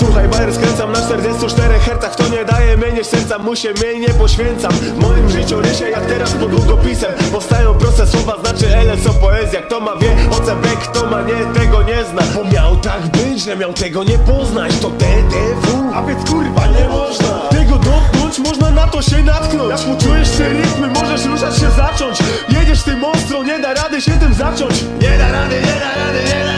Słuchaj, bajer skręcam na 44 hercach To nie daje mnie nie serca, mu się mniej nie poświęcam. W moim życiu rysie jak teraz pod długopisem. Powstają proste słowa, znaczy L co poezja. Kto ma wie o CB, kto ma nie, tego nie zna. Bo miał tak być, że miał tego nie poznać. To DDW, a więc kurwa nie można. Tego dotknąć, można na to się natknąć. Jak poczujesz te rytmy, możesz ruszać się zacząć. Jedziesz tym ostro, nie da rady się tym zacząć. Nie da rady, nie da rady, nie da rady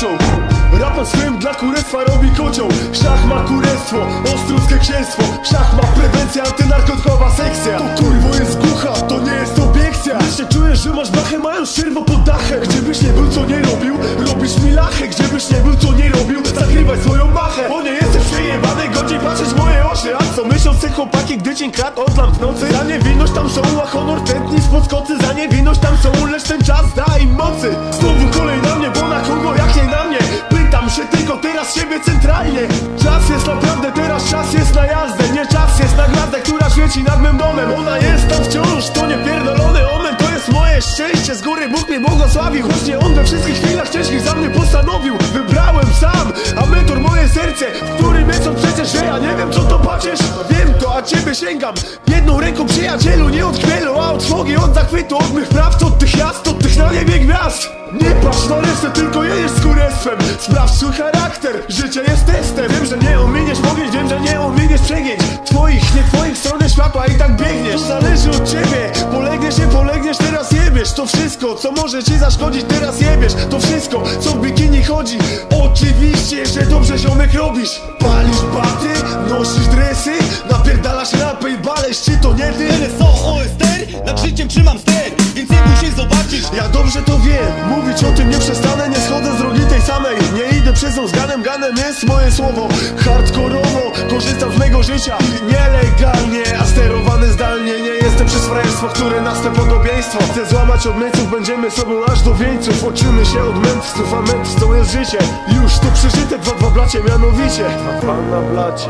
rozpoczął Rapem swym dla kurestwa robi kocioł. Szach ma kurestwo, ostruckie księstwo. Szach ma prewencja, antynarkotykowa sekcja. To kurwo jest głucha, to nie jest obiekcja. Jeszcze czujesz, że masz blachę, mają czerwo pod dachem. Gdziebyś nie był, co nie robił, robisz mi lachę. Gdziebyś nie był, co nie robił, zakrywaj swoją machę. Bo nie jesteś przejebany, godziej patrzeć w moje oczy. A co myślą te chłopaki, gdy dzień krat odlam w nocy? Za niewinność tam są, a honor tętni spod kocy Za niewinność tam są, lecz ten czas da im Czas jest naprawdę teraz, czas jest na jazdę. Nie czas jest na gwiazdę, która świeci nad mym domem. Ona jest tam wciąż, to nie pierdolony omen. To jest moje szczęście, z góry Bóg mnie błogosławił. Choć nie on we wszystkich chwilach ciężkich za mnie postanowił. Wybrałem sam, a mentor moje serce W którym jest on przecież, że ja nie wiem co to patrzysz. Wiem to, a ciebie sięgam. Jedną ręką przyjacielu, nie od chmielu A od trwogi, od zachwytu, od mych praw Od tych jazd, od tych na niebie gwiazd. Nie patrz na resztę, tylko kurestwem Sprawdź swój charakter, życie jest testem. Wiem, że nie uminiesz mówić, wiem, że nie uminiesz przegięć. Twoich, nie twoich stronę światła i tak biegniesz. Zależy od ciebie, polegniesz, nie polegniesz, teraz jebiesz. To wszystko, co może ci zaszkodzić, teraz jebiesz. To wszystko, co w bikini chodzi. Oczywiście, że dobrze ziomek robisz. Palisz baty, nosisz dresy Napierdalasz rapę i balesz, czy to nie ty? LSO, OSTR, nad życiem trzymam ster Więc nie się zobaczyć. Ja dobrze to wiem, mówić o tym nie przestanę jest moje słowo, hardkorowo Korzystam z mego życia. Nielegalnie A sterowany zdalnie, nie jestem przez frajerstwo Które nas te podobieństwo. Chcę złamać odmęców, będziemy sobą aż do wieńców. Uczymy się od mędrców, a to jest życie. Już to przeżyte, dwa dwa blacie mianowicie. A pan na blacie